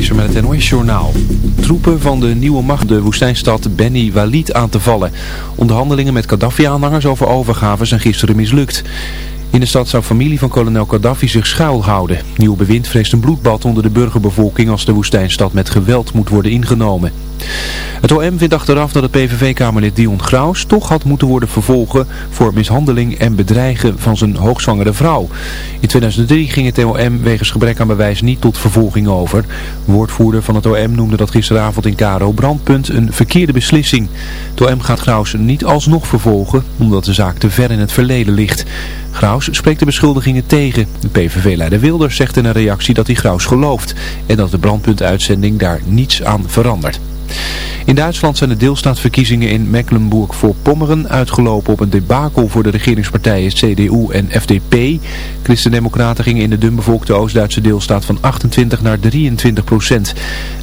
Visser met het NOS-journaal. Troepen van de nieuwe macht de woestijnstad Beni Walid aan te vallen. Onderhandelingen met Gaddafi-aanhangers over overgave zijn gisteren mislukt. In de stad zou familie van kolonel Gaddafi zich schuilhouden. Nieuw bewind vreest een bloedbad onder de burgerbevolking als de woestijnstad met geweld moet worden ingenomen. Het OM vindt achteraf dat het PVV-kamerlid Dion Graus toch had moeten worden vervolgen voor mishandeling en bedreigen van zijn hoogzwangere vrouw. In 2003 ging het OM wegens gebrek aan bewijs niet tot vervolging over. Woordvoerder van het OM noemde dat gisteravond in Karo Brandpunt een verkeerde beslissing. Het OM gaat Graus niet alsnog vervolgen omdat de zaak te ver in het verleden ligt. Graus spreekt de beschuldigingen tegen. De PVV-leider Wilders zegt in een reactie dat hij Graus gelooft en dat de brandpuntuitzending daar niets aan verandert. In Duitsland zijn de deelstaatsverkiezingen in Mecklenburg-Vorpommeren uitgelopen op een debakel voor de regeringspartijen CDU en FDP. Christen-democraten gingen in de dunbevolkte Oost-Duitse deelstaat van 28 naar 23 procent.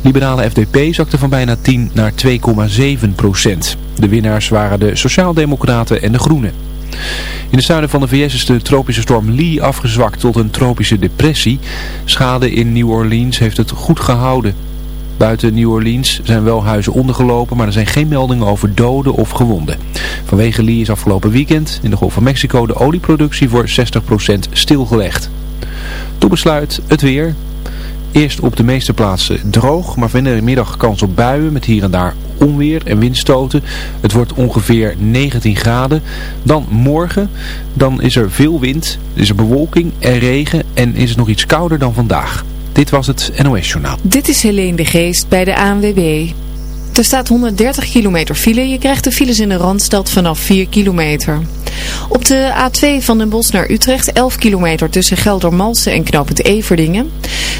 Liberale FDP zakte van bijna 10 naar 2,7 procent. De winnaars waren de Sociaaldemocraten en de Groenen. In de zuiden van de VS is de tropische storm Lee afgezwakt tot een tropische depressie. Schade in New Orleans heeft het goed gehouden. Buiten New Orleans zijn wel huizen ondergelopen, maar er zijn geen meldingen over doden of gewonden. Vanwege Lee is afgelopen weekend in de Golf van Mexico de olieproductie voor 60% stilgelegd. Toe besluit het weer. Eerst op de meeste plaatsen droog, maar middag kans op buien met hier en daar onweer en windstoten. Het wordt ongeveer 19 graden. Dan morgen, dan is er veel wind, is er bewolking en regen en is het nog iets kouder dan vandaag. Dit was het NOS Journaal. Dit is Helene de Geest bij de ANWB. Er staat 130 kilometer file. Je krijgt de files in de Randstad vanaf 4 kilometer. Op de A2 van Den Bosch naar Utrecht 11 kilometer tussen Geldermalsen en knooppunt Everdingen.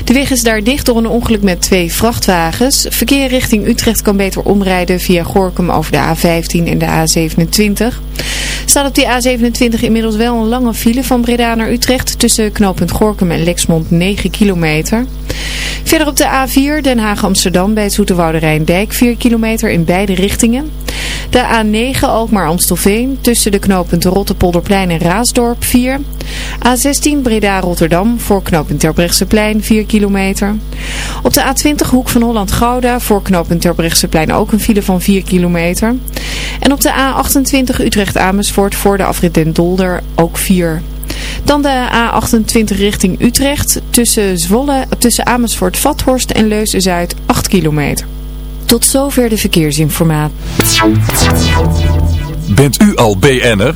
De weg is daar dicht door een ongeluk met twee vrachtwagens. Verkeer richting Utrecht kan beter omrijden via Gorkum over de A15 en de A27. Staat op die A27 inmiddels wel een lange file van Breda naar Utrecht tussen knooppunt Gorkum en Lexmond 9 kilometer. Verder op de A4 Den Haag-Amsterdam bij Zoeterwoude Rijndijk 4 kilometer in beide richtingen. De A9 Alkmaar-Amstelveen tussen de knooppunten Rotterpolderplein en Raasdorp 4. A16 Breda-Rotterdam voor knooppunt Terbrechtseplein 4 kilometer. Op de A20 Hoek van Holland-Gouda voor knooppunt Terbrechtseplein ook een file van 4 kilometer. En op de A28 Utrecht-Amersfoort voor de afrit Den Dolder ook 4 dan de A28 richting Utrecht tussen, Zwolle, tussen Amersfoort, Vathorst en Leusden-Zuid 8 kilometer. Tot zover de verkeersinformatie. Bent u al BN'er?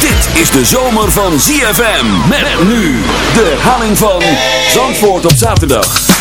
Dit is de zomer van ZFM. Met nu de herhaling van Zandvoort op zaterdag.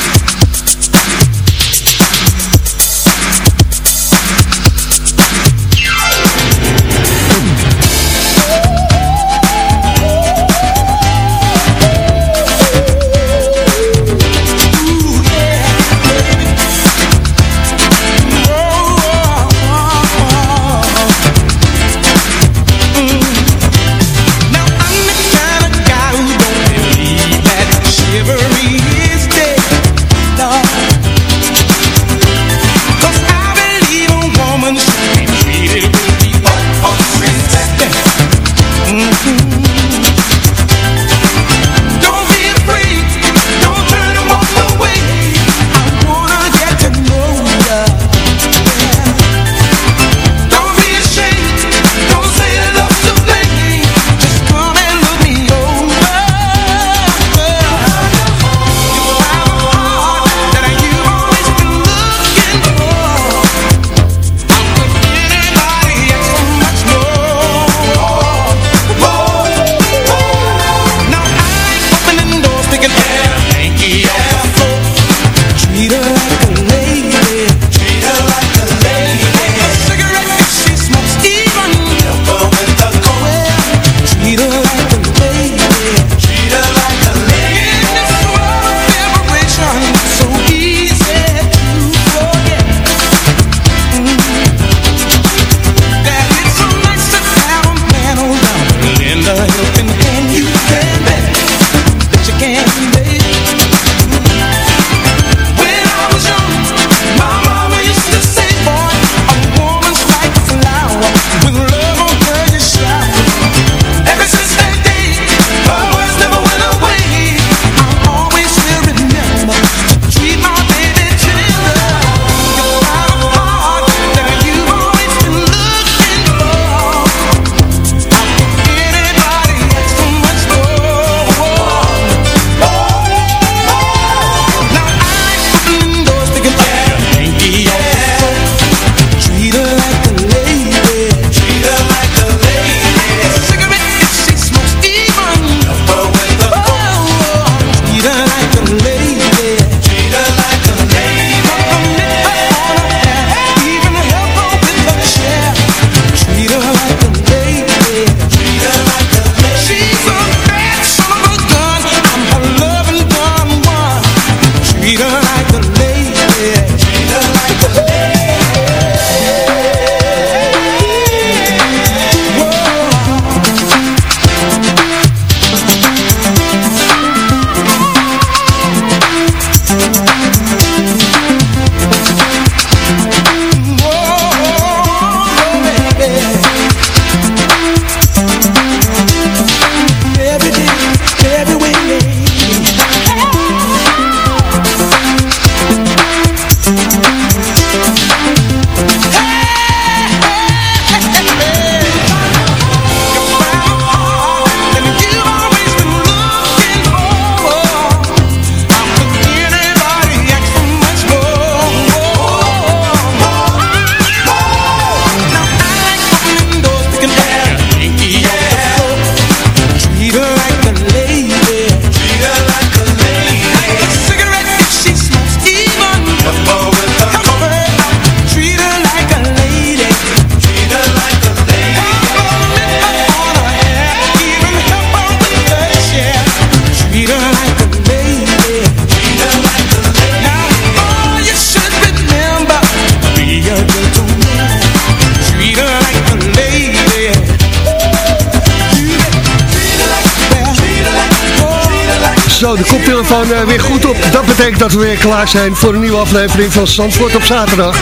Betekent dat we weer klaar zijn voor een nieuwe aflevering van Zandvoort op zaterdag.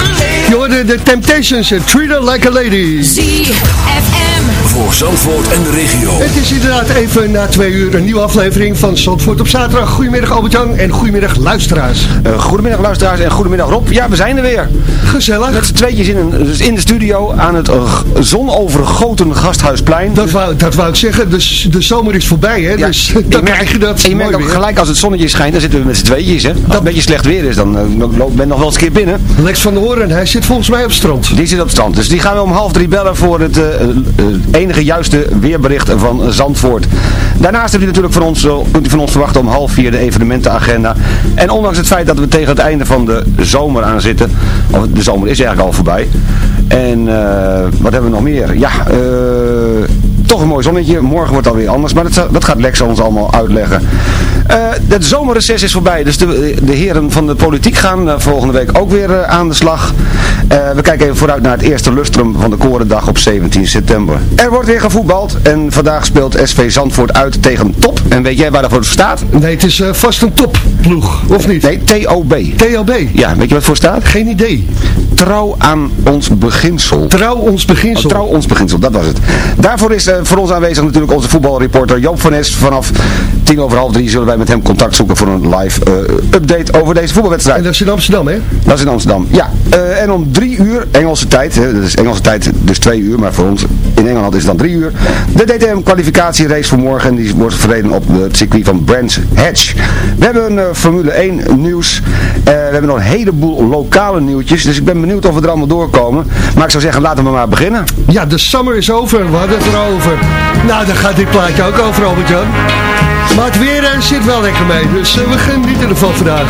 Je hoorde de Temptations Treat Her Like a Lady. ZFM. Voor Zandvoort en de regio. Het is inderdaad even na twee uur een nieuwe aflevering van Zandvoort op zaterdag. Goedemiddag Albert-Jan en goedemiddag luisteraars. Uh, goedemiddag luisteraars en goedemiddag Rob. Ja, we zijn er weer. Gezellig. Met z'n tweetjes in, een, dus in de studio aan het uh, zonovergoten Gasthuisplein. Dat wou, dat wou ik zeggen, dus de zomer is voorbij hè. Ja, dus dan krijg je dat en je merkt ook gelijk als het zonnetje schijnt, dan zitten we met z'n tweetjes hè. Als het een beetje slecht weer is, dan uh, ben nog wel eens een keer binnen. Lex van der Hoorn, hij zit volgens mij op het strand. Die zit op het strand, dus die gaan we om half drie bellen voor het enige juiste weerbericht van Zandvoort. Daarnaast hebt u natuurlijk van ons, kunt u van ons verwachten om half vier de evenementenagenda. En ondanks het feit dat we tegen het einde van de zomer aan zitten, of de zomer is eigenlijk al voorbij. En uh, wat hebben we nog meer? Ja, uh, toch een mooi zonnetje. Morgen wordt het alweer anders, maar dat, dat gaat Lex ons allemaal uitleggen. Uh, het zomerreces is voorbij, dus de, de heren van de politiek gaan volgende week ook weer aan de slag. we kijken even vooruit naar het eerste lustrum van de Korendag op 17 september. Er wordt weer gevoetbald en vandaag speelt SV Zandvoort uit tegen Top. En weet jij waar dat voor staat? Nee, het is vast een topploeg, of niet? Nee, TOB. TOB? Ja, weet je wat voor staat? Geen idee. Trouw aan ons beginsel. Trouw ons beginsel. Oh, trouw ons beginsel, dat was het. Daarvoor is voor ons aanwezig natuurlijk onze voetbalreporter Joop van Nes. Vanaf tien over half drie zullen wij met hem contact zoeken voor een live uh, update over deze voetbalwedstrijd. En dat is in Amsterdam, hè? Dat is in Amsterdam, ja. Uh, en om drie uur, Engelse tijd, hè, dat is Engelse tijd dus twee uur, maar voor ons in Engeland is het dan drie uur. De DTM kwalificatierace voor morgen en die wordt verreden op het circuit van Brands Hatch. We hebben een Formule 1 nieuws. we hebben nog een heleboel lokale nieuwtjes, dus ik ben benieuwd of we er allemaal doorkomen. Maar ik zou zeggen, laten we maar beginnen. Ja, de summer is over. We hadden het erover. Nou, dan gaat dit plaatje ook over, Albert-Jan. Maar het weer zit wel lekker mee, dus uh, we genieten ervan vandaag.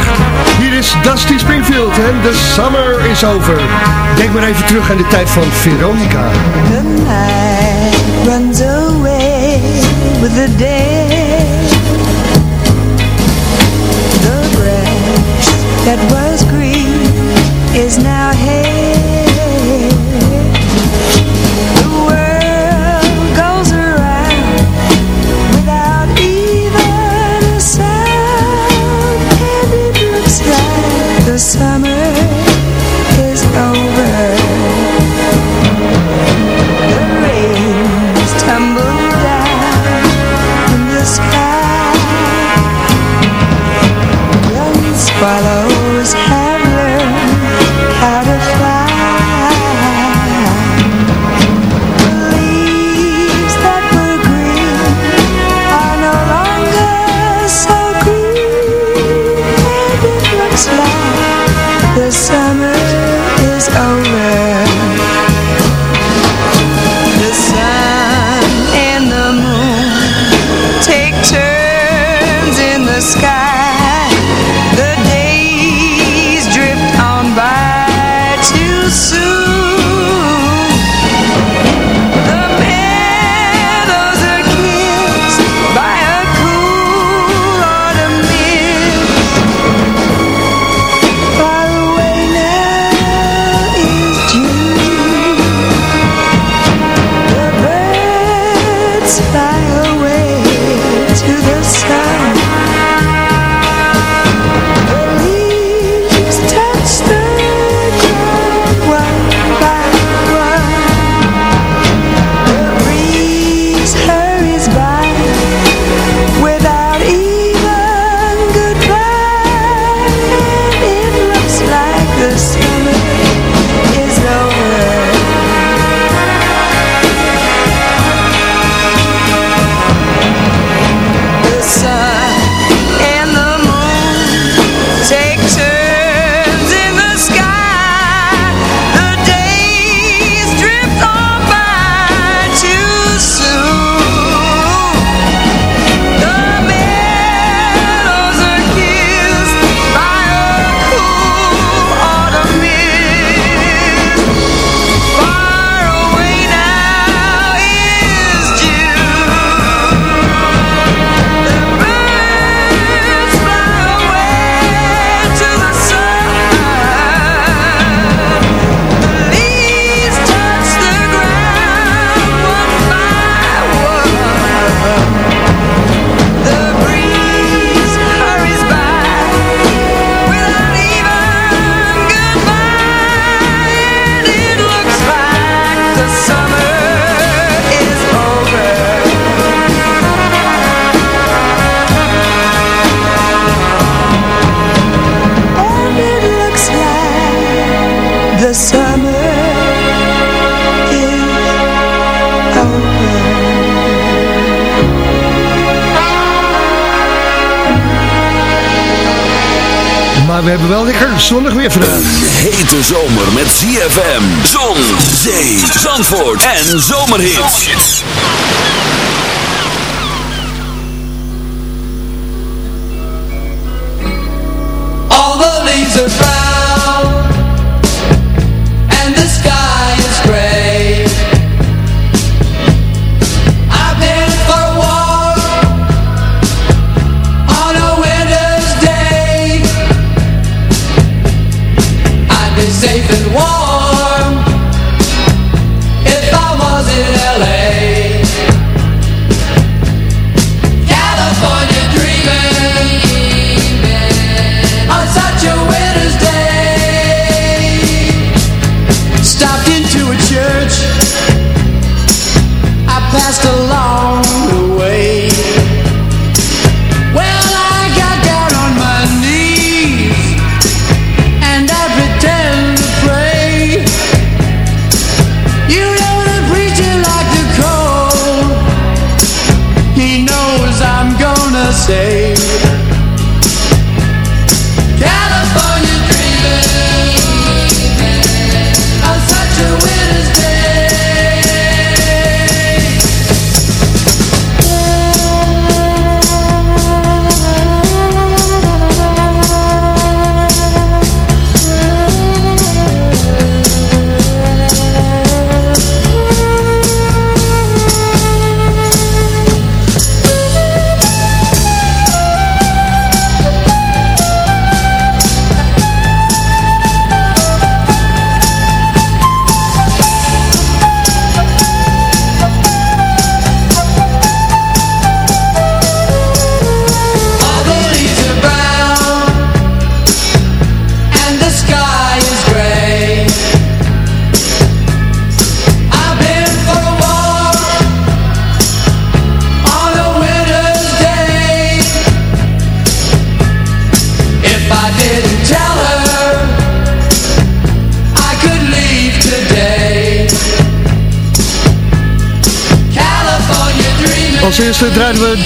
Hier is Dusty Springfield en The Summer is Over. Denk maar even terug aan de tijd van Veronica. The night runs away with the day. The grass that was green is now hay. Zonnig weer vandaag. Hete zomer met ZFM, zon, zee, zandvoort en zomerhits.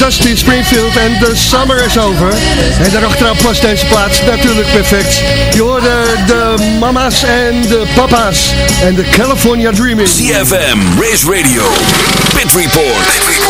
Dusty Springfield en The Summer is Over. En daarachteraan past deze plaats natuurlijk perfect. Je hoorde de mama's en de papa's en de California Dreaming. ZFM, Race Radio, Pit Report.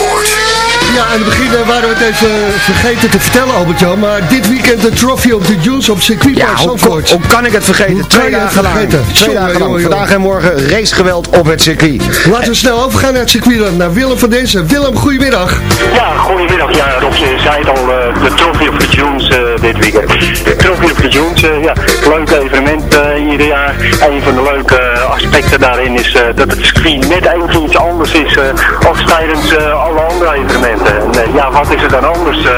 Ja, aan het begin eh, waren we het even vergeten te vertellen, Albert-Jan. Maar dit weekend de Trophy of the Juice op circuitpark Ja, hoe, Zandvoort. hoe kan ik het vergeten? Hoe Twee dagen lang. vergeten? Twee dagen lang. Vandaag en morgen racegeweld op het circuit. Laten we snel overgaan naar het circuit dan, naar Willem van Dezen. Willem, goedemiddag. Ja, goedemiddag. Ja, Rob, je zei het al, eh, de Trophy of the Dunes eh, dit weekend. De Trophy of the Dunes, eh, ja, leuk evenement eh, ieder jaar. Een van de leuke eh, aspecten daarin is eh, dat het circuit net even iets anders is eh, als tijdens eh, alle andere evenementen. Eh, ja, wat is er dan anders? eh,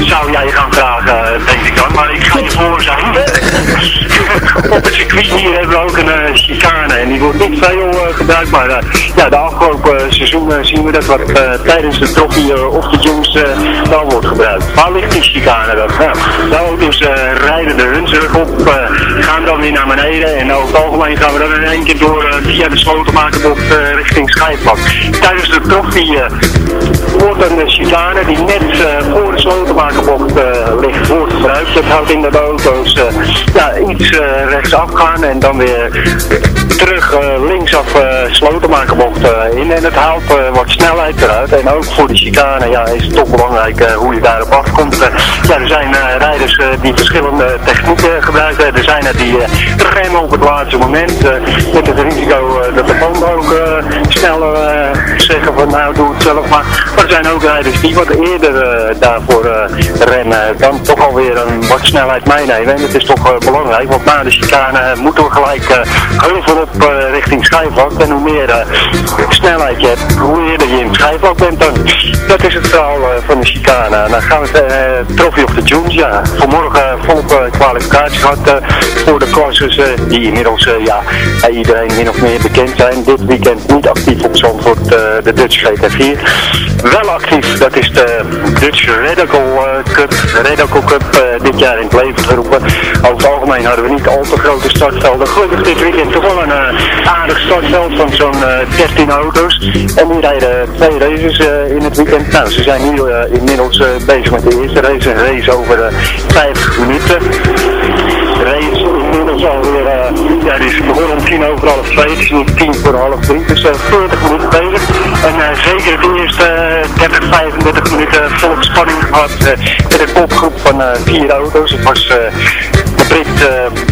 zou jij gaan vragen, eh, denk ik dan. Maar ik ga je voor zijn. Op het circuit hier hebben we ook een chicane en die wordt niet veel gebruikt, maar ja, de afgelopen seizoenen zien we dat wat tijdens de trophy eh, of de wel wordt gebruikt. Waar ligt die chicane dan? Nou, de auto's rijden de hunsrug op, gaan dan weer naar beneden en over het algemeen gaan we dan in één keer door via de slotenmakerbocht eh, richting Schijfvlak. Tijdens de trophy eh, wordt een chicane die net eh, voor de slotenmakerbocht eh, ligt, wordt gebruikt. Dat houdt in dat auto's eh, ja, iets eh, rechtsaf gaan en dan weer terug linksaf slotenmakerbocht in. En het haalt wat snelheid eruit. En ook voor de chicane ja, is het toch belangrijk hoe je daarop afkomt. Ja, er zijn rijders die verschillende technieken gebruiken. Er zijn er die remmen op het laatste moment. met het risico dat de banden ook sneller zeggen van nou doe het zelf maar. Maar er zijn ook rijders die wat eerder eh, daarvoor eh, rennen. Dan toch alweer een wat snelheid meenemen. En dat is toch eh, belangrijk. Want na de chicane moeten we gelijk heuvel op richting schijfvlak. En hoe meer snelheid je hebt, hoe eerder je in het bent dan. Dat is het verhaal van de chicane. Dan gaan we uh, Trophy of the Dunes. Ja, vanmorgen volop kwalificatie gehad eh, voor de eh, die inmiddels ja, bij iedereen min of meer bekend zijn. Dit weekend niet actief op Zandvoort, de Dutch GT4. Wel actief, dat is de Dutch Radical eh, Cup. Radical Cup eh, dit jaar in het leven geroepen. Over het algemeen hadden we niet al te grote startvelden. Gelukkig dit weekend toch wel een uh, aardig startveld van zo'n 13 auto's. En die rijden twee races in het weekend. Nou, ze zijn nu inmiddels bezig met de eerste race. Een race over 50 minuten race inmiddels alweer, uh, ja, die is begonnen om tien over half twee, het is nu tien voor half drie, dus uh, 40 minuten bezig. En uh, zeker de eerste 30, 35 minuten vol spanning gehad met een kopgroep van vier auto's. Het was de Brit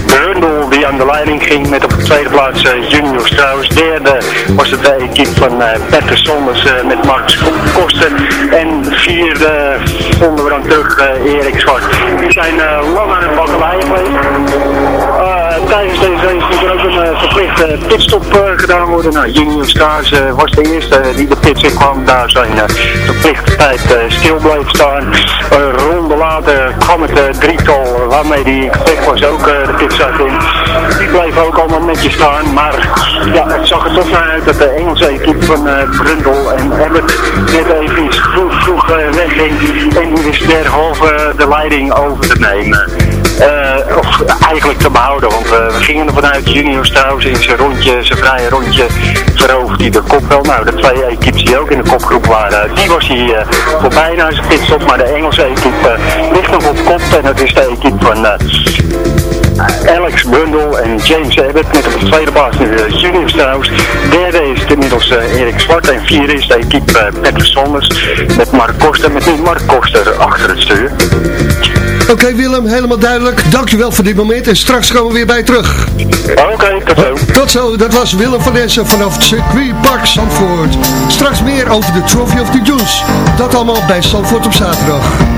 Brundle die aan de leiding ging met op de tweede plaats Junior Strauss. Derde was het de equipe van Petter Sonders met Max Kosten. En vierde vonden we dan terug Erik Zwart. Die zijn lang aan het bakkeleien geweest. Tijdens deze race moet er ook een uh, verplichte pitstop uh, gedaan worden. Nou, Junior Stars was de eerste die de pits in kwam. Daar zijn verplichte tijd stil bleef staan. Een ronde later kwam het drietal waarmee die in was ook de pit in. Die bleef ook allemaal netjes staan. Maar ja, het zag er toch naar uit dat de Engelse equipe van Brundle en Abbott net even iets vroeg, wegging. En die wist derhalve de leiding over te nemen. Of eigenlijk te behouden. Want uh, we gingen er vanuit Junior Strauss in zijn rondje, zijn vrije rondje veroverd hij de kop wel. Nou, de twee equipes die ook in de kopgroep waren, die was hij uh, voorbij naar zijn pitstop. Maar de Engelse equipe ligt nog op kop en dat is de equipe van Alex Bundle en James Abbott met op de tweede plaats nu Junior Strauss. Derde is inmiddels Erik Zwart en vierde is de equipe Peter Sonders met Mark Koster. Met nu Mark Koster achter het stuur. Oké Willem, helemaal duidelijk. Dankjewel voor dit moment en straks komen we weer bij terug. Oké, tot zo. Tot zo, dat was Willem van Dessen vanaf het circuit Park Zandvoort. Straks meer over de Trophy of the Juice. Dat allemaal bij Zandvoort op zaterdag.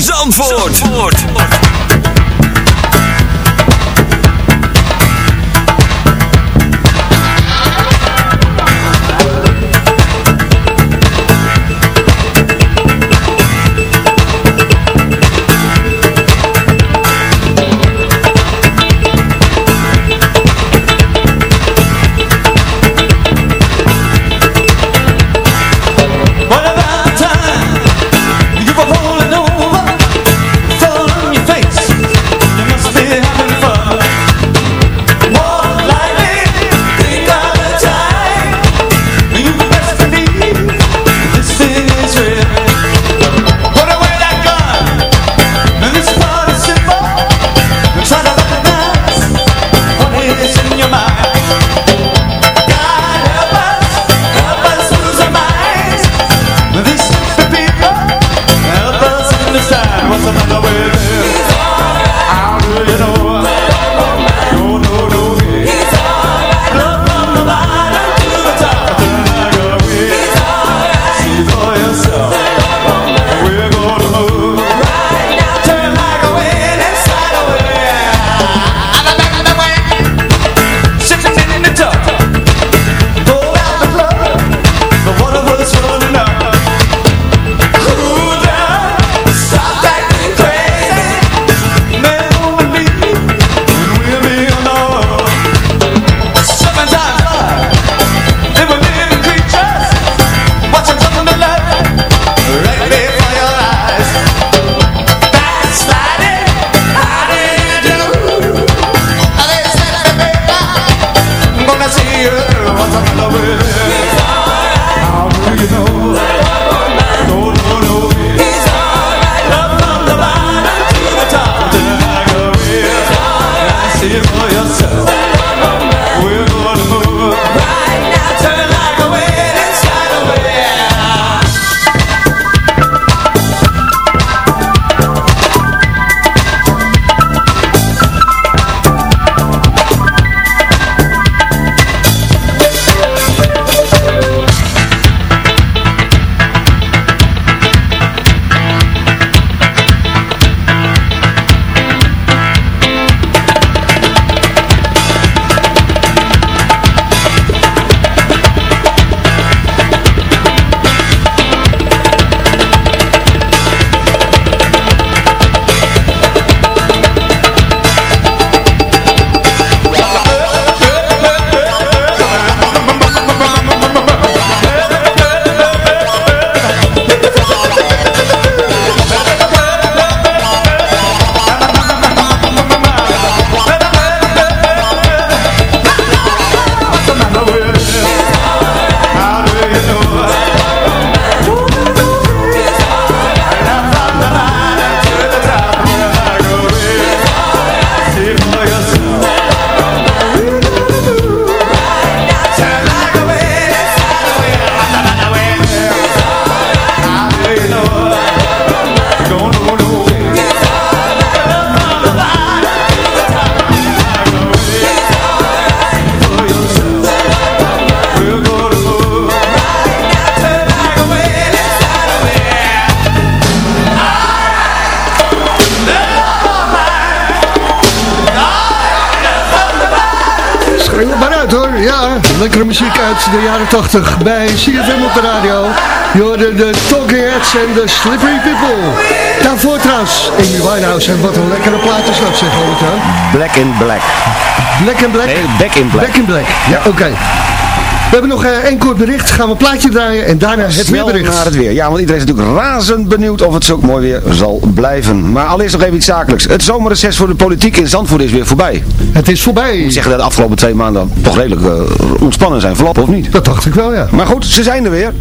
Zandvoort. Zandvoort. Lekkere muziek uit de jaren 80 bij CFM op de radio. Je hoorde de Talking Heads en de Slippery People. Daarvoor trouwens, Amy Winehouse. En wat een lekkere plaat is dat zeg, je Black in Black. Black and Black? Nee, Back in Black. Back in Black, ja, oké. We hebben nog eh, één kort bericht. Gaan we een plaatje draaien en daarna het Snel weerbericht. naar het weer. Ja, want iedereen is natuurlijk razend benieuwd of het zo mooi weer zal blijven. Maar allereerst nog even iets zakelijks. Het zomerreces voor de politiek in Zandvoort is weer voorbij. Het is voorbij. Ik moet zeggen dat de afgelopen twee maanden toch redelijk eh, ontspannen zijn verlopen, of niet? Dat dacht ik wel, ja. Maar goed, ze zijn er weer.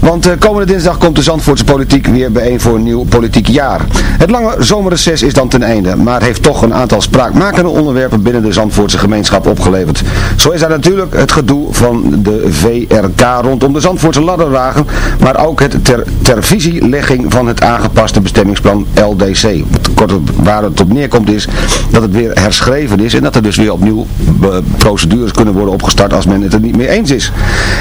Want eh, komende dinsdag komt de Zandvoortse politiek weer bijeen voor een nieuw politiek jaar. Het lange zomerreces is dan ten einde, maar heeft toch een aantal spraakmakende onderwerpen binnen de Zandvoortse gemeenschap opgeleverd. Zo is daar natuurlijk het gedoe van de VRK rondom de Zandvoortse ladderwagen, maar ook het ter, ter visielegging van het aangepaste bestemmingsplan LDC. Kort waar het op neerkomt is dat het weer herschreven is en dat er dus weer opnieuw eh, procedures kunnen worden opgestart als men het er niet mee eens is.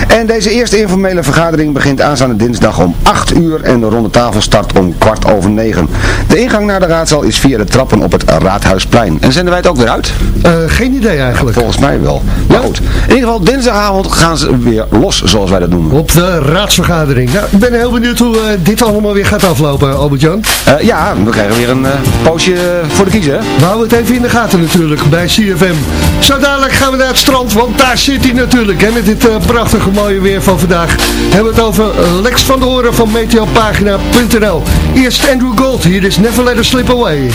En deze eerste informele vergadering begint aanstaande dinsdag om 8 uur en de ronde tafel start om kwart over 9. De ingang naar de raadzaal is via de trappen op het Raadhuisplein. En zenden wij het ook weer uit? Eh, geen idee eigenlijk. Volgens mij wel. Maar goed, in ieder geval dinsdagavond gaan ze weer los zoals wij dat noemen. Op de raadsvergadering. Nou, ik ben heel benieuwd hoe eh, dit allemaal weer gaat aflopen, Albert-Jan. Eh, ja, we krijgen weer een eh, poosje voor de kiezer. We houden het even in de gaten natuurlijk bij CFM. Zo dadelijk gaan we naar het strand, want daar zit hij natuurlijk. Hè, met dit eh, prachtige mooie weer van vandaag. Hebben we het over Lex van de Horen van meteopagina.nl. Eerst Andrew Gold, hier is Never Let Her Slip Away.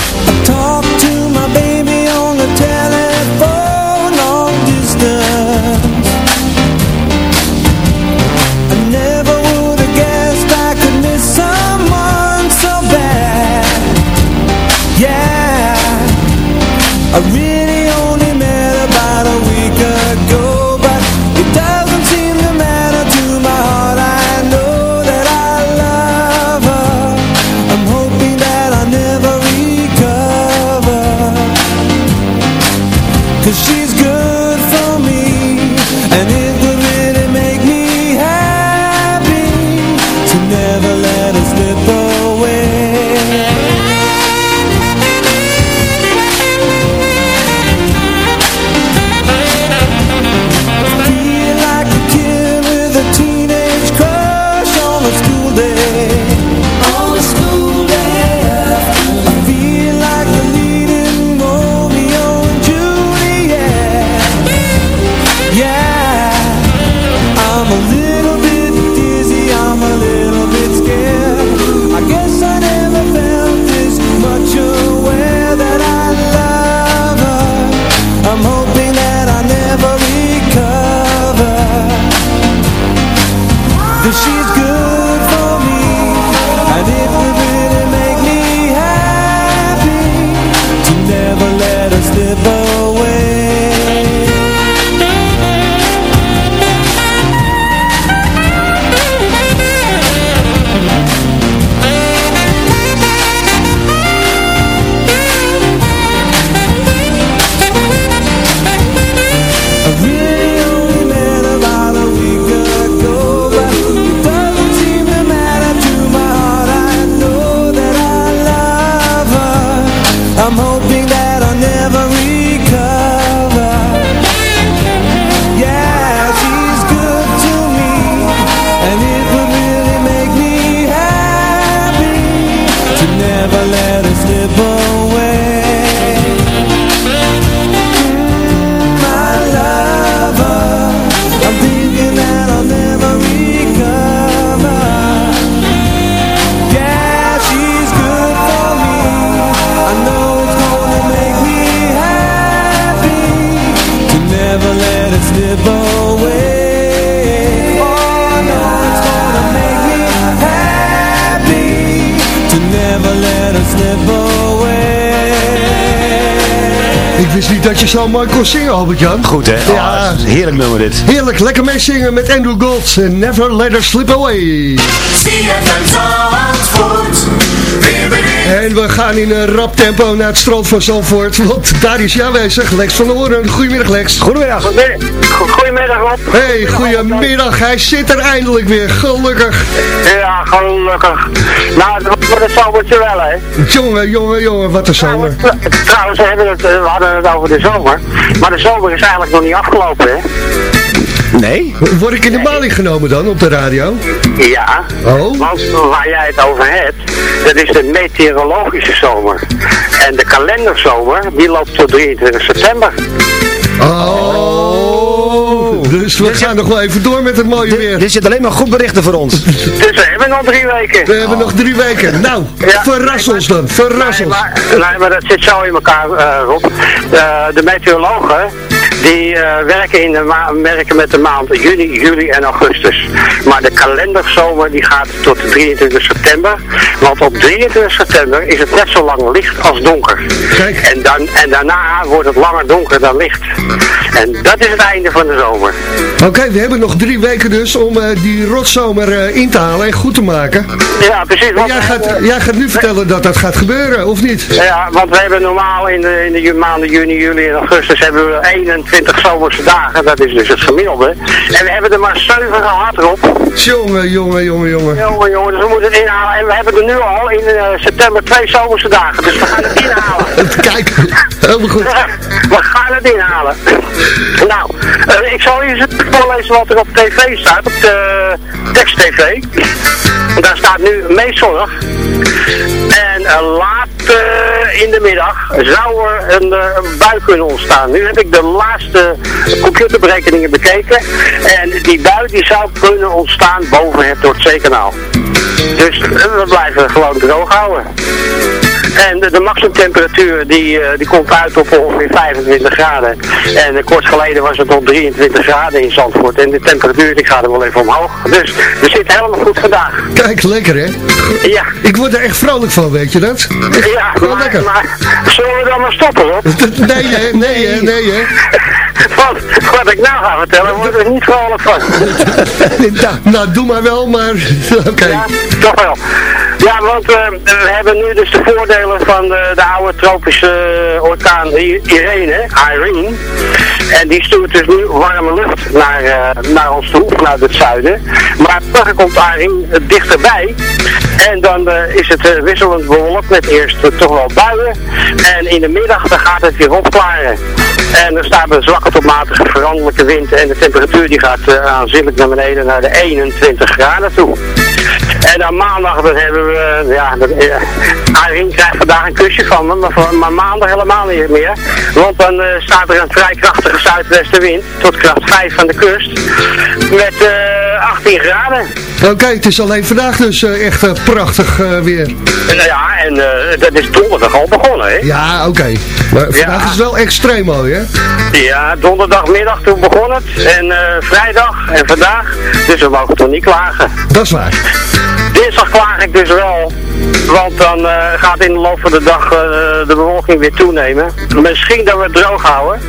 Dat je zo mooi kon zingen, Albert-Jan. Goed hè? Ja. Oh, heerlijk nummer dit. Heerlijk, lekker meezingen met Andrew Gold. Never Let Her Slip Away. En we gaan in een rap tempo naar het strand van Zandvoort. Want daar is jij aanwezig, Lex van der Hoorn. Goedemiddag Lex. Goedemiddag. Goedemiddag Rob. Hey, goedemiddag. Hij zit er eindelijk weer. Gelukkig. Ja, gelukkig. Nou, dat wordt het zomertje wel, hè. Jongen, jongen, jongen, wat een zomer. Trouwens, we, hebben het, eh, we hadden het over de zomer. Maar de zomer is eigenlijk nog niet afgelopen, hè. Nee? Word ik in de maling genomen dan op de radio? Ja, Oh? want waar jij het over hebt, dat is de meteorologische zomer. En de kalenderzomer, die loopt tot 23 september. Oh. Dus we gaan nog wel even door met het mooie weer. Dit zit alleen maar goed berichten voor ons. Dus we hebben nog drie weken. We hebben nog drie weken. Nou, Ja. verras ons dan. Verras Nee ons. maar, nee, maar dat zit zo in elkaar, eh Rob. Eh, de meteorologen, die eh, werken, in de werken met de maand juni, juli en augustus. Maar de kalenderzomer die gaat tot 23 september. Want op 23 september is het net zo lang licht als donker. En, dan, en daarna wordt het langer donker dan licht. En dat is het einde van de zomer. Oké, we hebben nog drie weken dus om eh, die rotzomer eh, in te halen en goed te maken. Ja, precies. Want jij gaat, hebben- jij gaat nu vertellen dat dat gaat gebeuren, of niet? Ja, want we hebben normaal in de, in de maanden juni, juli en augustus hebben we 21 zomerse dagen. Dat is dus het gemiddelde. En we hebben er maar 7 gehad erop. Jongen, jongen, jongen, jongen. Jongen, jongen, dus we moeten het inhalen. En we hebben er nu al in eh, september twee zomerse dagen. Dus we gaan het inhalen. Kijk, helemaal goed. We gaan het inhalen. Nou, eh, ik zal eens voorlezen wat er op tv staat, op de tekst-tv. Daar staat nu meest zonnig. En eh, laat eh, in de middag zou er een, eh, een bui kunnen ontstaan. Nu heb ik de laatste computerberekeningen bekeken. En die bui die zou kunnen ontstaan boven het Noordzeekanaal. Dus eh, we blijven gewoon droog houden. En de, de maximumtemperatuur die, eh, die komt uit op ongeveer 25 graden. En eh, kort geleden was het op 23 graden in Zandvoort. En de temperatuur die gaat er wel even omhoog. Dus we zitten helemaal goed vandaag. Kijk, lekker hè? Ja. Ik word er echt vrolijk van, weet je dat? Ja, maar, lekker. maar zullen we dan maar stoppen hoor? Nee hè, nee hè, nee hè. Want wat ik nou ga vertellen, wordt er niet vrolijk van. nou, doe maar wel, maar oké. Ja, toch wel. Ja, want eh, we hebben nu dus de voordelen van de, de oude tropische eh, orkaan Irene, Irene. En die stuurt dus nu warme lucht naar, eh, naar ons toe, vanuit het zuiden. Maar morgen komt Irene dichterbij. En dan is het wisselend bewolkt met eerst toch wel buien. En in de middag dan gaat het weer opklaren. En er staat een zwakke tot matige veranderlijke wind. En de temperatuur die gaat aanzienlijk naar beneden naar de 21 graden toe. En dan maandag dan hebben we, ja, dat, eh, Arjen krijgt vandaag een kusje van me, maar, maandag helemaal niet meer. Want dan eh, staat er een vrij krachtige zuidwestenwind, tot kracht 5 van de kust, met eh 18 graden. Oké, het is alleen vandaag dus eh, echt eh, prachtig eh, weer. Nou ja, en eh, dat is donderdag al begonnen, hè? Ja, oké. Maar vandaag Ja. is het wel extreem mooi hè? Ja, donderdagmiddag toen begon het, en eh, vrijdag en vandaag, dus we mogen toch niet klagen. Dat is waar. Dinsdag klaag ik dus wel. Want dan eh, gaat in de loop van de dag eh, de bewolking weer toenemen. Misschien dat we het droog houden.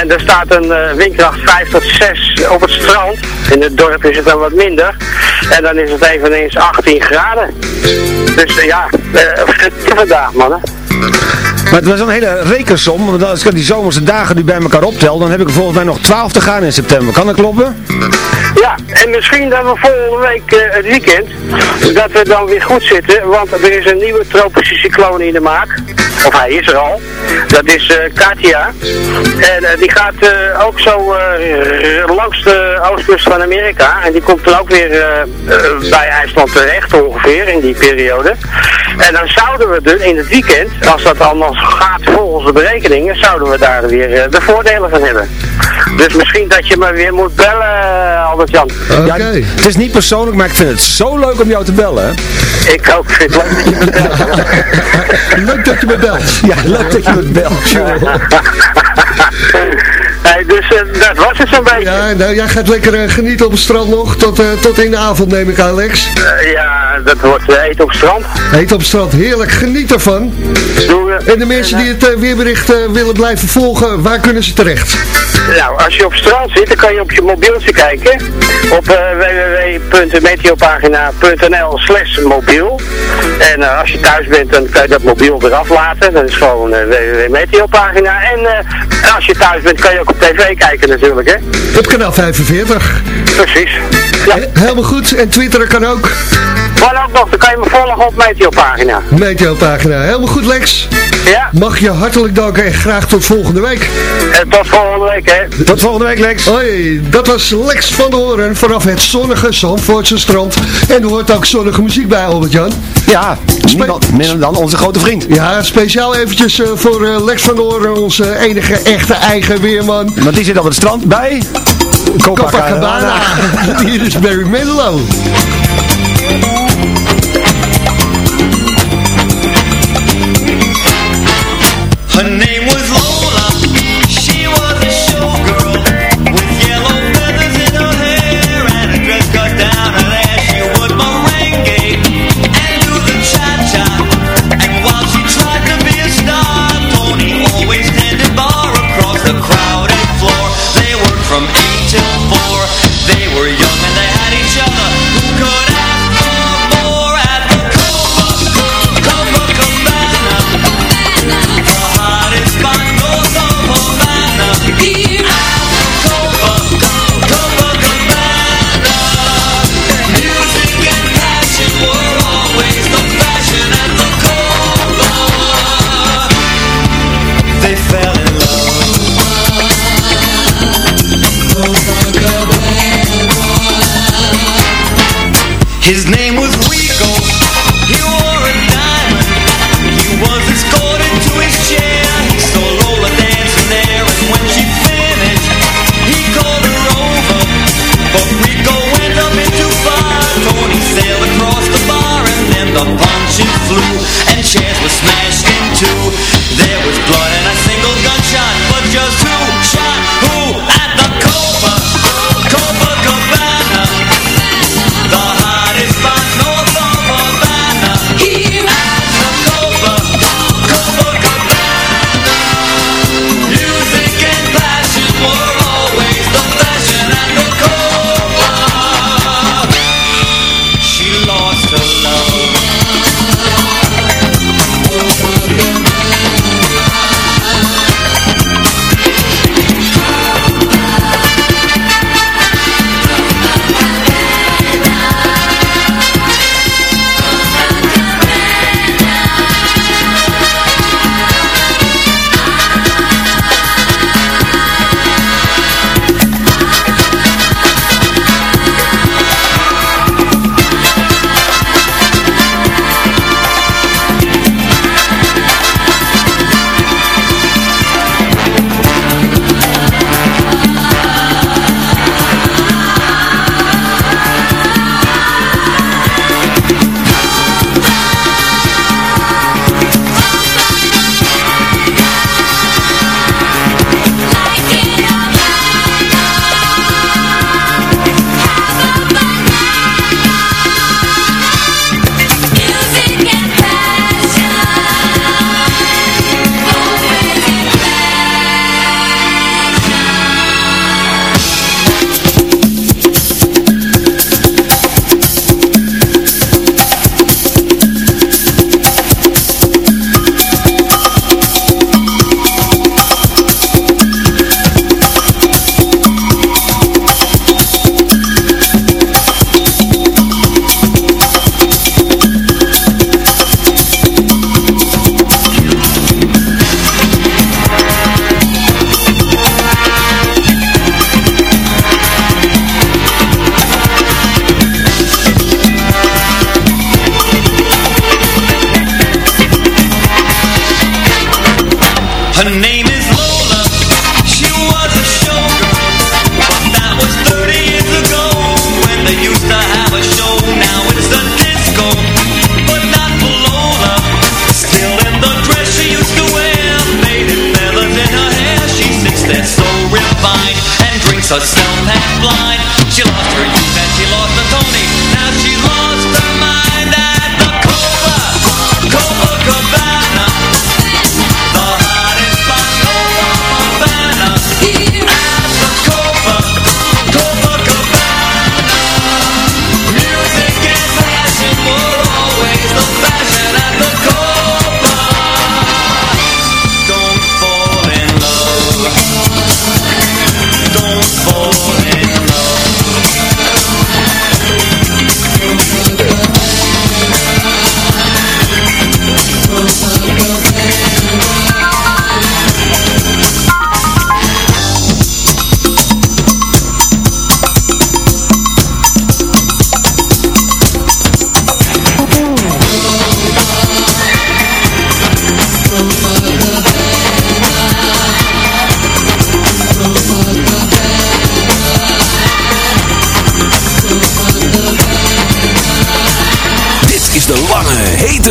En er staat een eh, windkracht 5 tot 6 op het strand. In het dorp is het dan wat minder. En dan is het eveneens 18 graden. Dus ja, uh, vandaag mannen. Maar het was een hele rekensom, want als ik die zomerse dagen nu bij elkaar optel, dan heb ik er volgens mij nog 12 te gaan in september. Kan dat kloppen? Ja, en misschien dat we volgende week eh, het weekend, dat we dan weer goed zitten, want er is een nieuwe tropische cycloon in de maak. Of hij is er al. Dat is eh, Katia. En eh, die gaat ook zo langs de oostkust van Amerika. En die komt dan ook weer bij IJsland terecht ongeveer in die periode. En dan zouden we dus in het weekend, als dat allemaal gaat volgens de berekeningen, zouden we daar weer eh, de voordelen van hebben. Dus misschien dat je me weer moet bellen, Albert-Jan. Ja, het is niet persoonlijk, maar ik vind het zo leuk om jou te bellen. hè. Ik ook vind het leuk dat je me belt. Leuk dat je me belt. Ja, leuk dat je me belt. Hey, dus eh, dat was het zo'n beetje. Ja, nou, jij gaat lekker eh, genieten op het strand nog, tot, eh, tot in de avond neem ik aan, Lex. Eh, ja, dat wordt eh, eten op het strand. Heet op het strand, heerlijk, geniet ervan. Doen we. En de mensen die het eh, weerbericht eh, willen blijven volgen, waar kunnen ze terecht? Nou, als je op het strand zit, dan kan je op je mobieltje kijken. Op eh, www.meteopagina.nl slash mobiel. En als je thuis bent, dan kan je dat mobiel eraf laten. Dat is gewoon eh, www.meteopagina. En als je thuis bent, kan je ook op tv kijken natuurlijk, hè. Op kanaal 45. Precies. Ja. He- Helemaal goed, en twitteren kan ook. Maar ook nog, dan kan je me volgen op Meteopagina. Meteopagina, helemaal goed Lex. Ja, Mag je hartelijk danken en graag tot volgende week. en tot volgende week, hè. Tot volgende week, Lex. Hoi, dat was Lex van de Horen vanaf het zonnige Zandvoortse strand. En er hoort ook zonnige muziek bij, Albert-Jan. Ja, niemand minder dan onze grote vriend. Ja, speciaal eventjes eh, voor eh, Lex van de Horen, onze enige echte eigen weerman. Want die zit op het strand bij... Copacabana. Hier is Barry Manilow.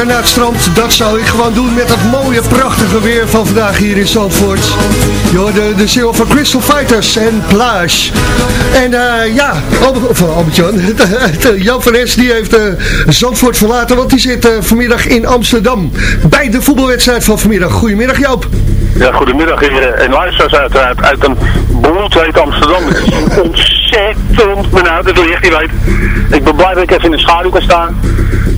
Lekker naar het strand, dat zou ik gewoon doen met dat mooie, prachtige weer van vandaag hier in Zandvoort. Je de single van Crystal Fighters en Plage. En eh, ja, Albert, eh, Albert-Jan, Jan van Es die heeft eh, Zandvoort verlaten, want die zit vanmiddag in Amsterdam. Bij de voetbalwedstrijd van vanmiddag. Goedemiddag Joop. Ja, goedemiddag heren en luisteraars uiteraard uit een bloedheet Amsterdam. Het is ontzettend benauwd, dat ligt, je weet. Ik ben blij dat ik even in de schaduw kan staan.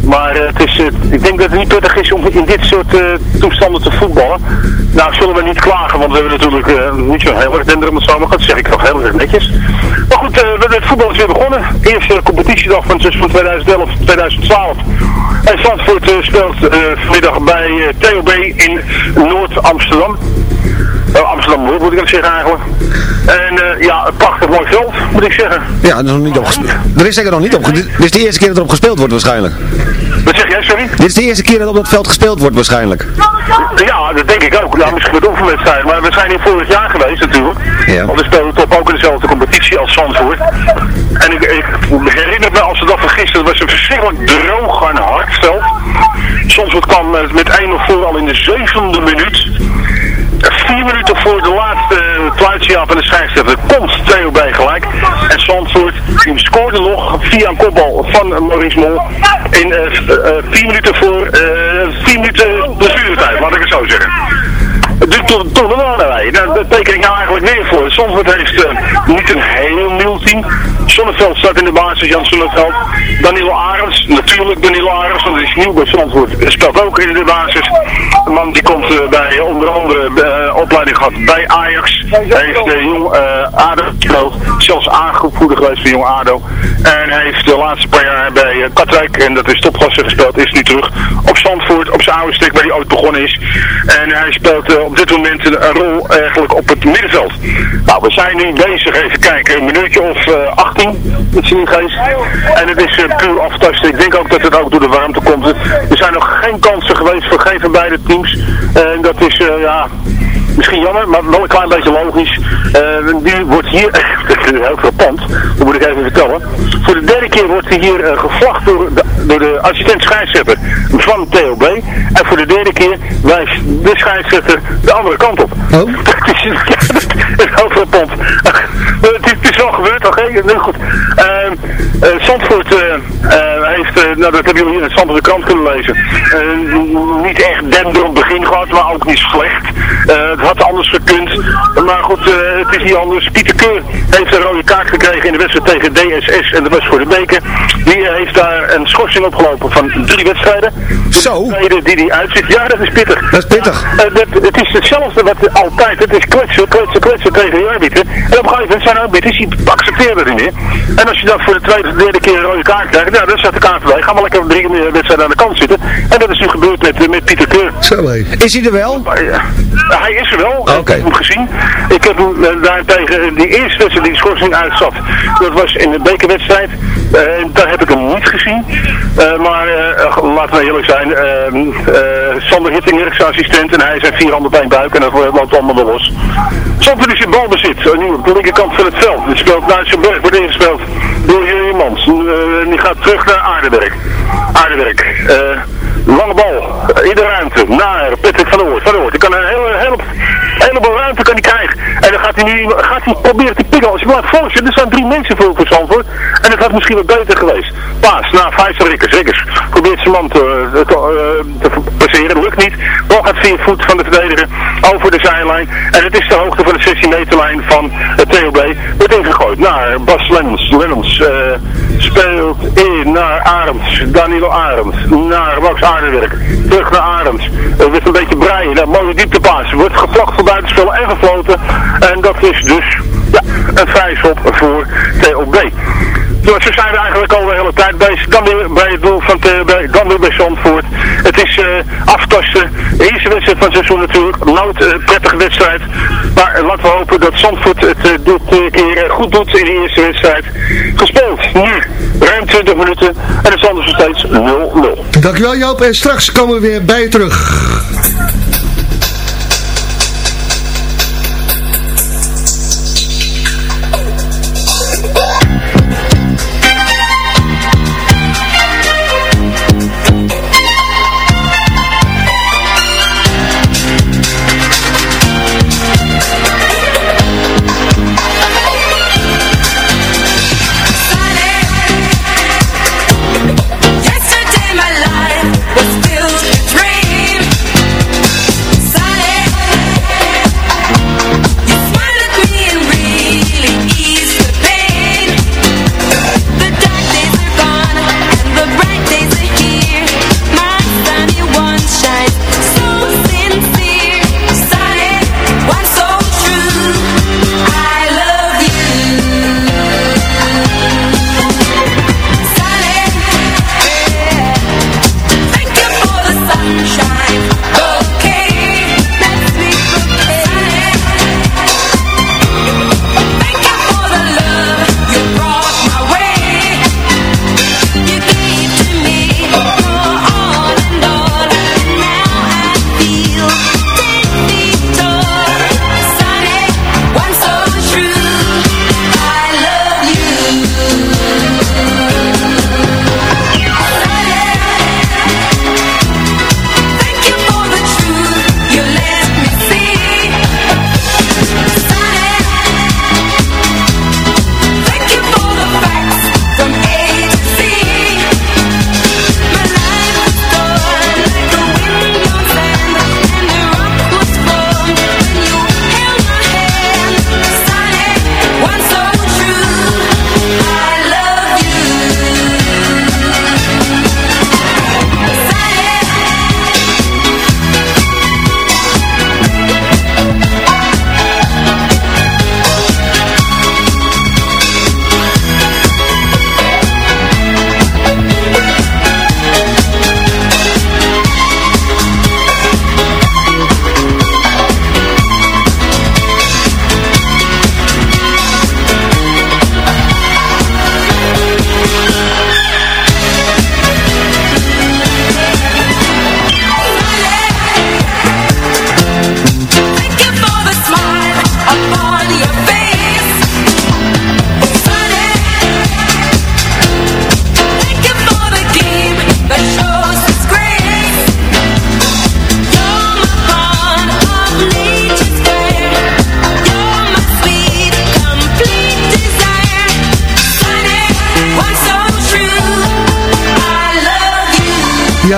Maar eh, het is, eh, ik denk dat het niet prettig is om in dit soort eh, toestanden te voetballen. Nou, zullen we niet klagen, want we hebben natuurlijk niet zo heel erg dender om het zo maar dat zeg ik toch heel erg netjes. Maar goed, we- het voetbal weer begonnen. Eerste competitiedag van seizoen van 2011-2012. En Zandvoort speelt vanmiddag bij TOB in Noord-Amsterdam. Amsterdam moet ik dan zeggen eigenlijk. En ja, prachtig mooi veld, moet ik zeggen. Ja, dat is nog niet opgespeeld. Er is zeker nog niet opgespeeld. Dit is de eerste keer dat erop gespeeld wordt waarschijnlijk. Wat zeg jij, sorry? Dit is de eerste keer dat op dat veld gespeeld wordt waarschijnlijk. Ja, dat denk ik ook. Nou, misschien met oefenwedstrijd, maar we zijn hier vorig jaar geweest natuurlijk. Ja. Want we speelden toch ook in dezelfde competitie als Zandvoort. En ik, ik herinner me als dag van gisteren, het was een verschrikkelijk droog en hard veld. Zandvoort kwam met 1-0 voor al in de zevende minuut. Vier minuten voor de laatste fluitje en de scheidsrechter komt Theo bij gelijk. En Zandvoort die scoorde nog via een kopbal van Maurice Mol in eh, eh, vier minuten voor eh, vier minuten blessuretijd, laat ik het zo zeggen. Toen, toen waren wij. Nou, dat teken ik nou eigenlijk weer voor. Zandvoort heeft eh, niet een heel nieuw team. Zonneveld staat in de basis, Jan Zonneveld. Danilo Arends, natuurlijk Danilo Arends, want hij is nieuw bij Zandvoort. Speelt ook in de basis. Een man die komt eh, bij onder andere eh, opleiding gehad bij Ajax. Hij heeft de jong eh, ADO gespeeld. Zelfs aangevoerder geweest van jong ADO. En hij heeft de laatste paar jaar bij eh, Katwijk, en dat is topklasse gespeeld, is nu terug op Zandvoort, op zijn oude stuk waar hij ooit begonnen is. En hij speelt eh, op dit moment een, rol eigenlijk op het middenveld. Nou, we zijn nu bezig, even kijken, een minuutje of eh, 18, met zijn geest. En het is eh, puur aftasten. Ik denk ook dat het ook door de warmte komt. Er zijn nog geen kansen geweest voor geen van beide teams. En dat is, eh, ja, misschien jammer, maar wel een klein beetje logisch. Eh, nu wordt hier, heel veel pand, dat moet ik even vertellen. Voor de derde keer wordt hier eh, gevlacht door de, door de assistent scheidsrechter van TOB. En voor de derde keer wijst de scheidsrechter de andere kant op. Oh. Dat is heel veel pand. het, is, wel gebeurd, oké, nu goed. Ehm, Eh, Zandvoort heeft, nou dat hebben jullie in het Zandvoort de krant kunnen lezen, niet echt denderend begin gehad, maar ook niet slecht. Had anders gekund, maar goed, eh, het is niet anders. Pieter Keur heeft een rode kaart gekregen in de wedstrijd tegen DSS en de was voor de beker. Die eh, heeft daar een schorsing opgelopen van drie wedstrijden. Zo? Die die die uitzit, ja dat is pittig. Dat is pittig. Eh, dat- het is hetzelfde wat altijd. Het is kletsen, kletsen, kletsen tegen je arbiter. En op een gegeven moment zijn arbiters, die accepteren dat niet meer. En als je dan voor de tweede of derde keer een rode kaart krijgt, ja, dan staat de KVB. Ga maar lekker drie wedstrijden aan de kant zitten. En dat is nu gebeurd met, met Pieter Keur. Zo hé. Is hij er wel? Ja, hij is wel. Oké. Ik heb hem gezien. Ik heb hem daartegen die eerste wedstrijd die de schorsing uitzat. Dat was in de bekerwedstrijd. Eh, en daar heb ik hem niet gezien. Eh, maar laten we eerlijk zijn. eh, eh, Sander Hittinger, zijn assistent. En hij zijn vier handen één buik. En dat loopt allemaal weer los. Zonder is in balbezit. Uh, nu op de linkerkant van het veld. Die speelt naar zijn berg. Wordt ingespeeld door Jurjen Mans. Die gaat terug naar Aardenwerk. Aardenwerk. Lange bal. in de ruimte. Naar Patrick van der Hoort. Van der Hoort. Die kan een kan krijgen. En dan gaat hij nu gaat hij proberen te pikken. Als je blijft volgen. Er staan drie mensen voor voor Zandvoort. En het had misschien wat beter geweest. Paas naar Vijzer Rikkers. Rikkers probeert zijn man te, te, te passeren. Lukt niet. Bal gaat vier voet van de verdediger over de zijlijn. En het is de hoogte van de 16 meterlijn van het TOB. Wordt ingegooid naar Bas Lennons. Lennons eh, speelt in naar Arends. Danilo Arends. Naar Max Aardenwerk. Terug naar Arends. Er wordt een beetje breien. Nou, mooie dieptepaas. Wordt gevlacht voor buitenspel en gefloten. En dat is dus ja, een vrijschop voor TOB. Dus ze zijn eigenlijk al de hele tijd bij het doel van TOB. Dan weer bij Zandvoort. Het is eh, aftasten. De eerste wedstrijd van het seizoen natuurlijk. Nooit een prettige wedstrijd. Maar eh, laten we hopen dat Zandvoort het eh, dit eh, keer eh, goed doet in de eerste wedstrijd. Gespeeld. Nu ruim 20 minuten. En het is anders nog steeds 0-0. Dankjewel Joop en straks komen we weer bij je terug.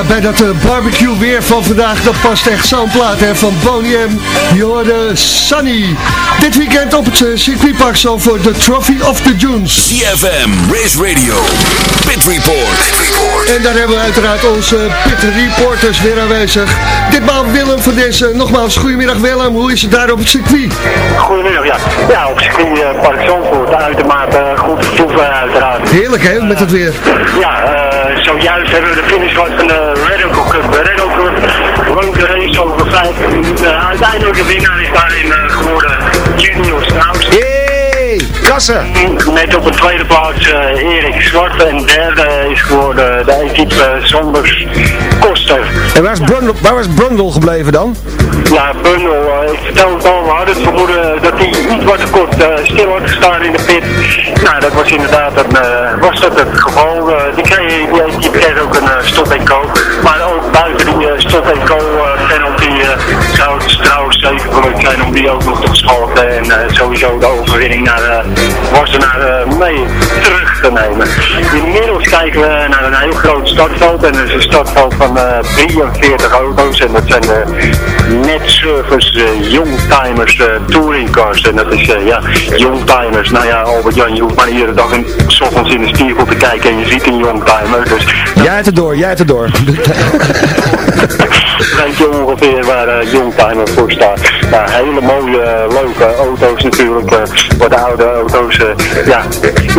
Bij dat eh, barbecue weer van vandaag, dat past echt zo'n plaat hè, van Boney M. Je hoorde Sunny. Dit weekend op het uh, circuitpark zo voor de Trophy of the Dunes. CFM, Race Radio, Pit Report. En daar hebben we uiteraard onze Pit Reporters weer aanwezig. Ditmaal Willem van deze. Nogmaals, goedemiddag Willem. Hoe is het daar op het circuit? Goedemiddag, ja. Ja, op circuit uh, Park Zandvoort. Uitermate uh, goed vertoeven uiteraard. Heerlijk hè, met het weer. Ja, uh, zojuist hebben we de finish gehad van de Red Cup. De Red Cup, leuke race over vijf minuten. uiteindelijk de winnaar is daarin geworden Junior Strauss. Net op de tweede plaats uh, Erik Zwart en derde is geworden de equipe Zonders Koster. En waar is, Brundle, waar was Brundle gebleven dan? Ja, Brundle, uh, ik vertel het al, we hadden het vermoeden dat hij iets wat te kort stil had gestaan in de pit. Nou, dat was inderdaad een, was dat het geval. die, kreeg, die equipe kreeg ook een stop en go. Maar ook buiten die stop en go zou het trouwens zeker gelukt zijn om die ook nog te verschalken en sowieso de overwinning naar uh, Wassenaar uh, mee terug te nemen. Inmiddels kijken we naar een heel groot startveld en dat is een startveld van uh, 43 auto's en dat zijn de Net Service Youngtimers Touringcars en dat is ja, Youngtimers. Nou ja, Albert Jan, je hoeft maar iedere dag in, s ochtends in de spiegel te kijken en je ziet een Youngtimer. Dus, jij het erdoor, jij het erdoor. Weet je ongeveer waar uh, Youngtimer voor staat. Hele mooie, leuke auto's natuurlijk. Uh, wat de oude auto's, ja,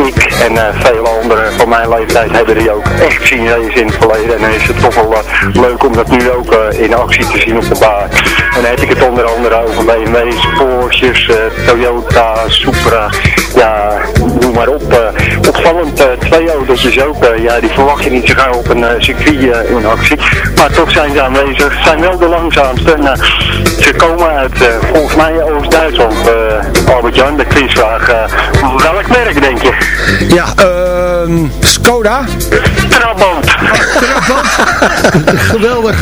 ik en vele anderen van mijn leeftijd hebben die ook echt zien in het verleden. En dan is het toch wel leuk om dat nu ook in actie te zien op de baan. En dan heb ik het onder andere over BMW's, Porsches, Toyota, Supra, ja, noem maar op. opvallend twee autootjes ook, ja, die verwacht je niet zo gauw op een circuit in actie. Maar toch zijn ze aanwezig, zijn wel de langzaamste. Ze komen uit, volgens mij, Oost-Duitsland, Albert-Jan, de quizvraag. Welk merk denk je? Ja, uh, Skoda. Trabant. Geweldig.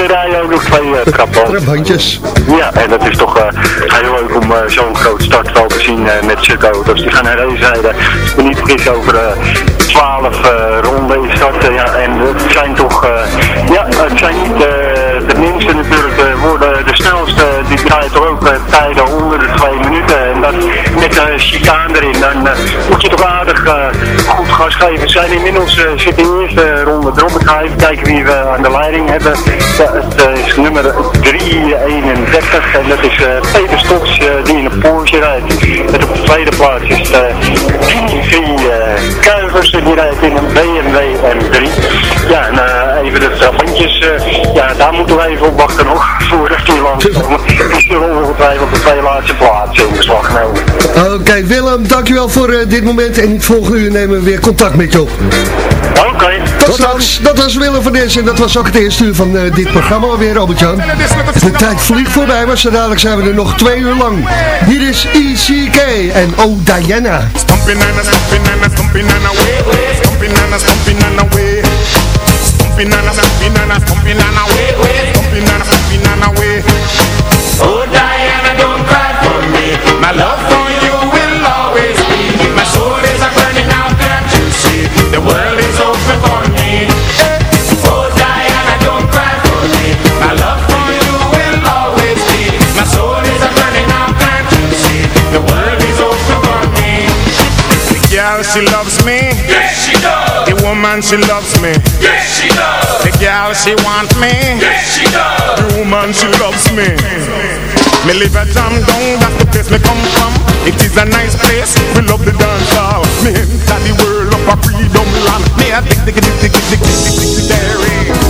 Er rijden ook nog twee uh. Ja, en dat is toch uh, heel leuk om uh, zo'n groot startveld te zien met circuitauto's. Die gaan race rijden. Ik ben niet vergis over 12 ronden is dat. ja, en het zijn toch, ja, het zijn niet de minste natuurlijk. worden de snelste, die draaien toch ook tijden onder de twee minuten. En dat met de chicane erin, dan uh, moet je toch aardig uh, goed gas geven. Zijn inmiddels zitten in de eerste ronde erop. Ik ga even kijken wie we aan de leiding hebben. Het is nummer 331 en dat is Peter Stoks die in een Porsche rijdt. En op de tweede plaats is Dimitri Kuivers die rijdt in een BMW M3. Ja, en even de trafantjes, ja daar moeten we even op wachten ongetwijfeld de twee laatste plaatsen in beslag nemen. Oké, okay, Willem, dankjewel voor uh, dit moment. En het volgende uur nemen we weer contact met je op. Oké. Okay. Tot straks. Dat was Willem van Dis en dat was ook het eerste uur van uh, dit programma alweer, Robert-Jan. De tijd vliegt voorbij, maar zo dadelijk zijn we er nog twee uur lang. Hier is ECK en Oh Diana. Stomping and a stomping and a stomping and a way, way. Stomping and a stomping and a way. Stomping and a stomping and a stomping and a way, way. Stomping and a stomping and a way. Oh Diana, My love for you will always be. My soul is a burning out, can't you see? The world is open for me. Oh Diana, don't cry for me. My love for you will always be. My soul is a burning out, you see? The world is open for me. The girl, she loves me. Yes, she does. The woman, she loves me. Yes, she does. The girl, she wants me. Yes, she does. The woman, she loves me. Me live a jam down, that's the place me come from It is a nice place, we love the dance hall Me enter the world of a freedom land Me a dig dig dig dig dig dig dig dig dig